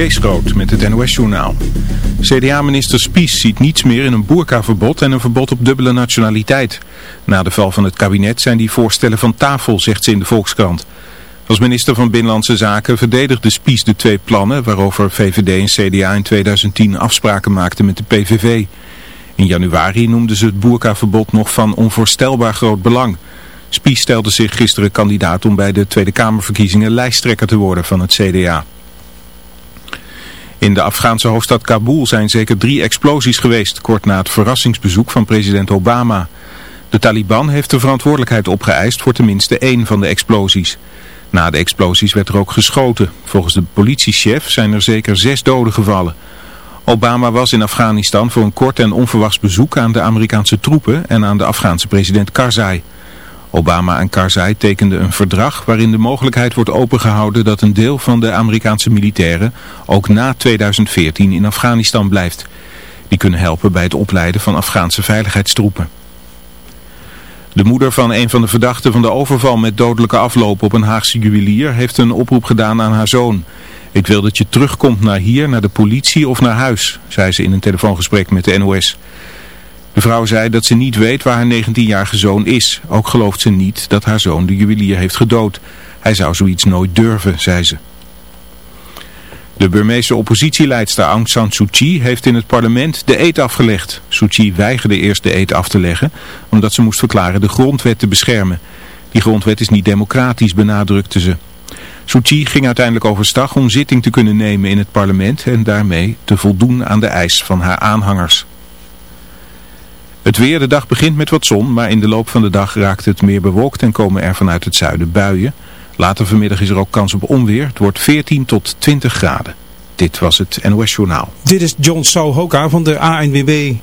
Kees met het NOS-journaal. CDA-minister Spies ziet niets meer in een boerkaverbod en een verbod op dubbele nationaliteit. Na de val van het kabinet zijn die voorstellen van tafel, zegt ze in de Volkskrant. Als minister van Binnenlandse Zaken verdedigde Spies de twee plannen... waarover VVD en CDA in 2010 afspraken maakten met de PVV. In januari noemden ze het boerkaverbod nog van onvoorstelbaar groot belang... Spies stelde zich gisteren kandidaat om bij de Tweede Kamerverkiezingen lijsttrekker te worden van het CDA. In de Afghaanse hoofdstad Kabul zijn zeker drie explosies geweest, kort na het verrassingsbezoek van president Obama. De Taliban heeft de verantwoordelijkheid opgeëist voor tenminste één van de explosies. Na de explosies werd er ook geschoten. Volgens de politiechef zijn er zeker zes doden gevallen. Obama was in Afghanistan voor een kort en onverwachts bezoek aan de Amerikaanse troepen en aan de Afghaanse president Karzai. Obama en Karzai tekenden een verdrag waarin de mogelijkheid wordt opengehouden dat een deel van de Amerikaanse militairen ook na 2014 in Afghanistan blijft. Die kunnen helpen bij het opleiden van Afghaanse veiligheidstroepen. De moeder van een van de verdachten van de overval met dodelijke afloop op een Haagse juwelier heeft een oproep gedaan aan haar zoon. Ik wil dat je terugkomt naar hier, naar de politie of naar huis, zei ze in een telefoongesprek met de NOS. De vrouw zei dat ze niet weet waar haar 19-jarige zoon is. Ook gelooft ze niet dat haar zoon de juwelier heeft gedood. Hij zou zoiets nooit durven, zei ze. De Burmeese oppositieleidster Aung San Suu Kyi heeft in het parlement de eet afgelegd. Suu Kyi weigerde eerst de eet af te leggen, omdat ze moest verklaren de grondwet te beschermen. Die grondwet is niet democratisch, benadrukte ze. Suu Kyi ging uiteindelijk overstag om zitting te kunnen nemen in het parlement en daarmee te voldoen aan de eis van haar aanhangers. Het weer, de dag begint met wat zon, maar in de loop van de dag raakt het meer bewolkt en komen er vanuit het zuiden buien. Later vanmiddag is er ook kans op onweer. Het wordt 14 tot 20 graden. Dit was het NOS Journaal. Dit is John Souhoka van de ANWB.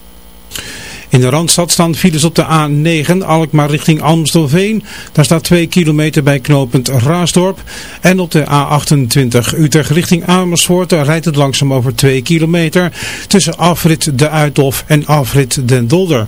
In de Randstad staan files op de A9 Alkmaar richting Amstelveen. Daar staat 2 kilometer bij knooppunt Raasdorp. En op de A28 Utrecht richting Amersfoort daar rijdt het langzaam over 2 kilometer. Tussen afrit De Uithof en afrit Den Dolder.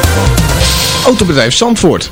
Autobedrijf Zandvoort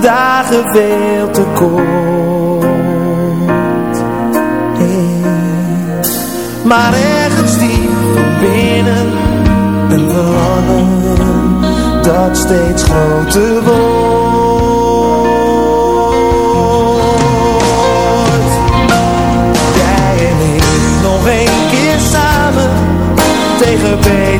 dagen veel te kort. Maar ergens diep van binnen een verlangen dat steeds groter wordt. Jij en ik nog een keer samen tegen beter.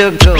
sugar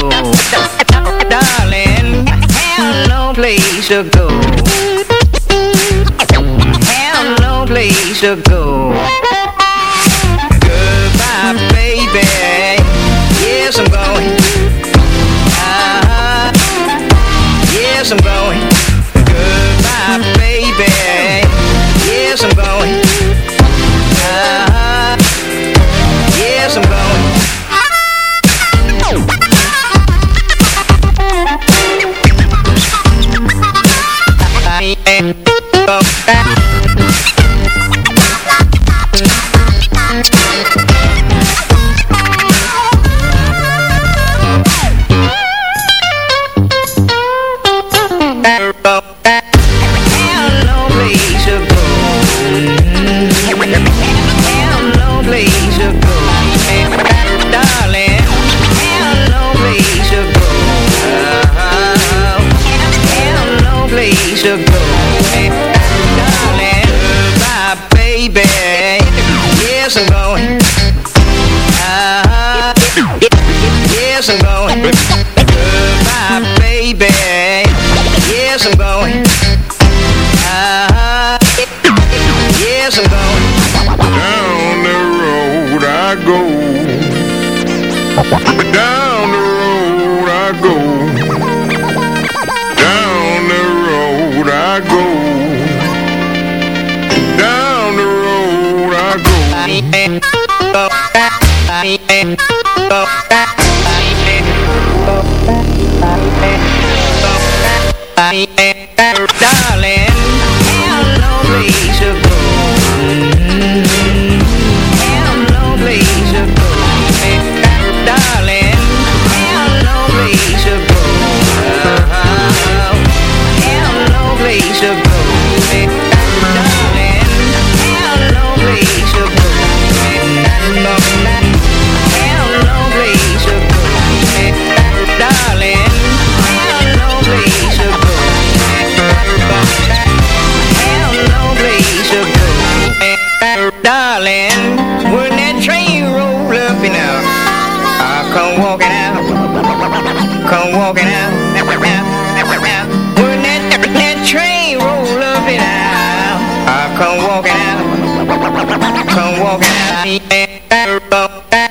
years ago Down the road I go. Down the road I go. Down the road I go. Down the road I go. Come walk. out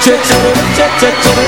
chick, chick, chick, chick.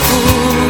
不。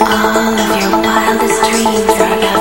All of your wildest dreams are about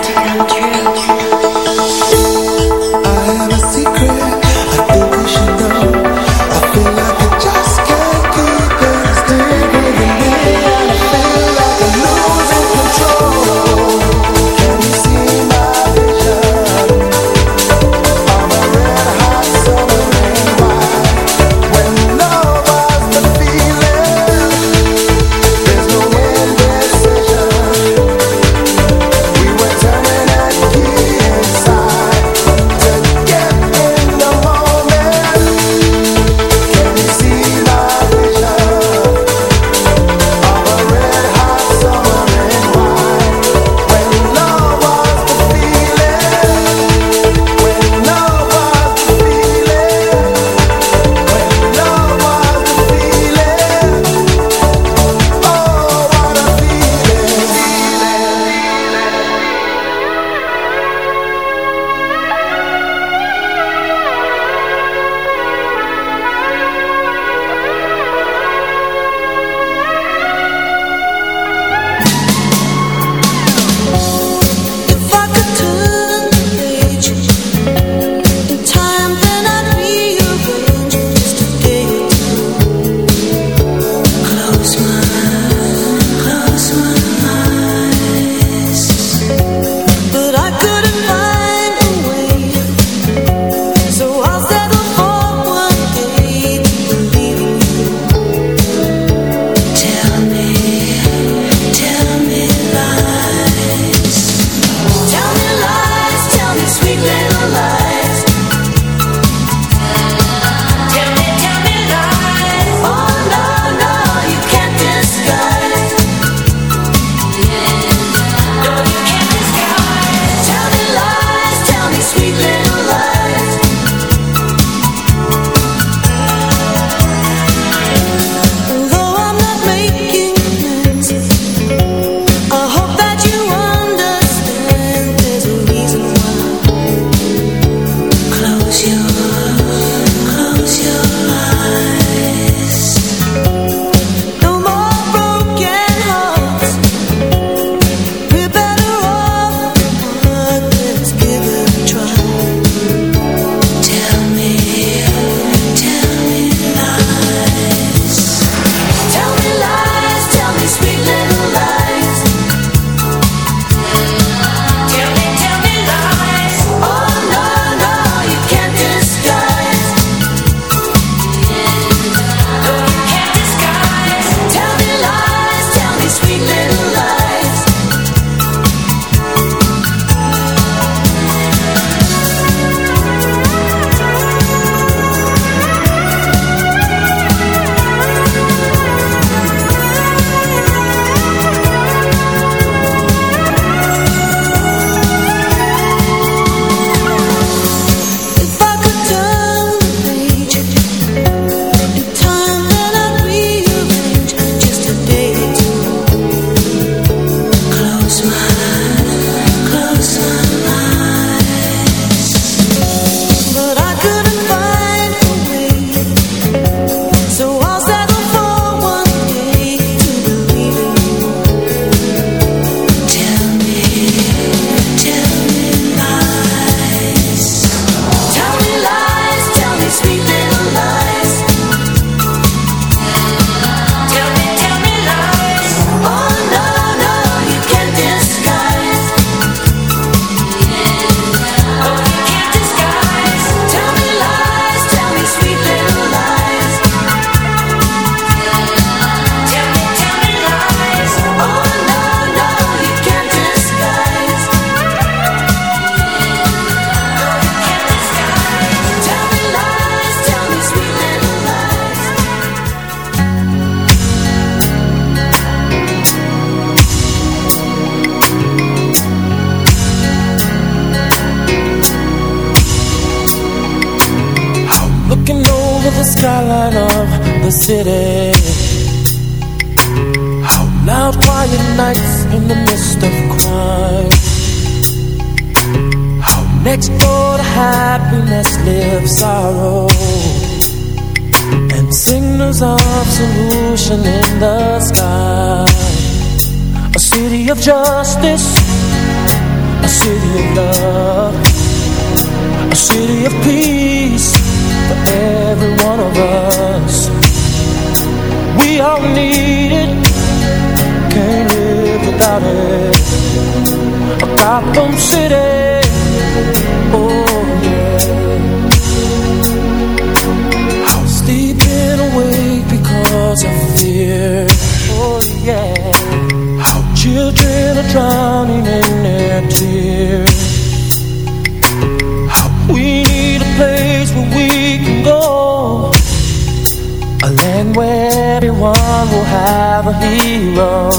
everyone will have a hero.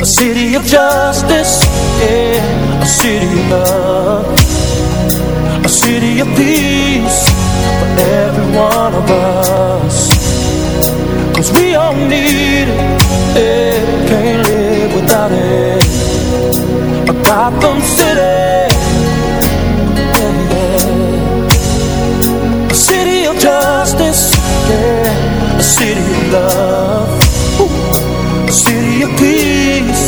A city of justice, yeah. A city of love a city of peace for every one of us. Cause we all need it, yeah, can't live without it. A Gotham City, city of love, Ooh. city of peace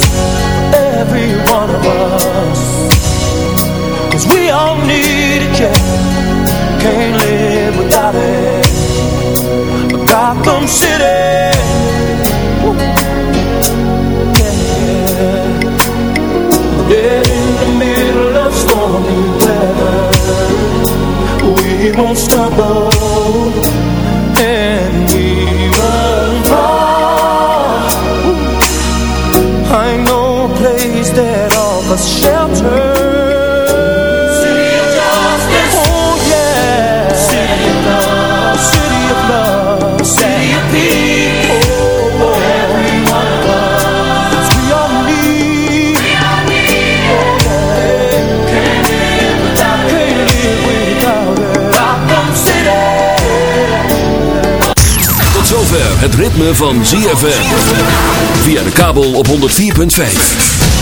every one of us. Cause we all need it, yeah Can't live without it Gotham City Woo. Yeah Dead in the middle of stormy weather We won't stumble het ritme van ZFM. Via de kabel op 104.5.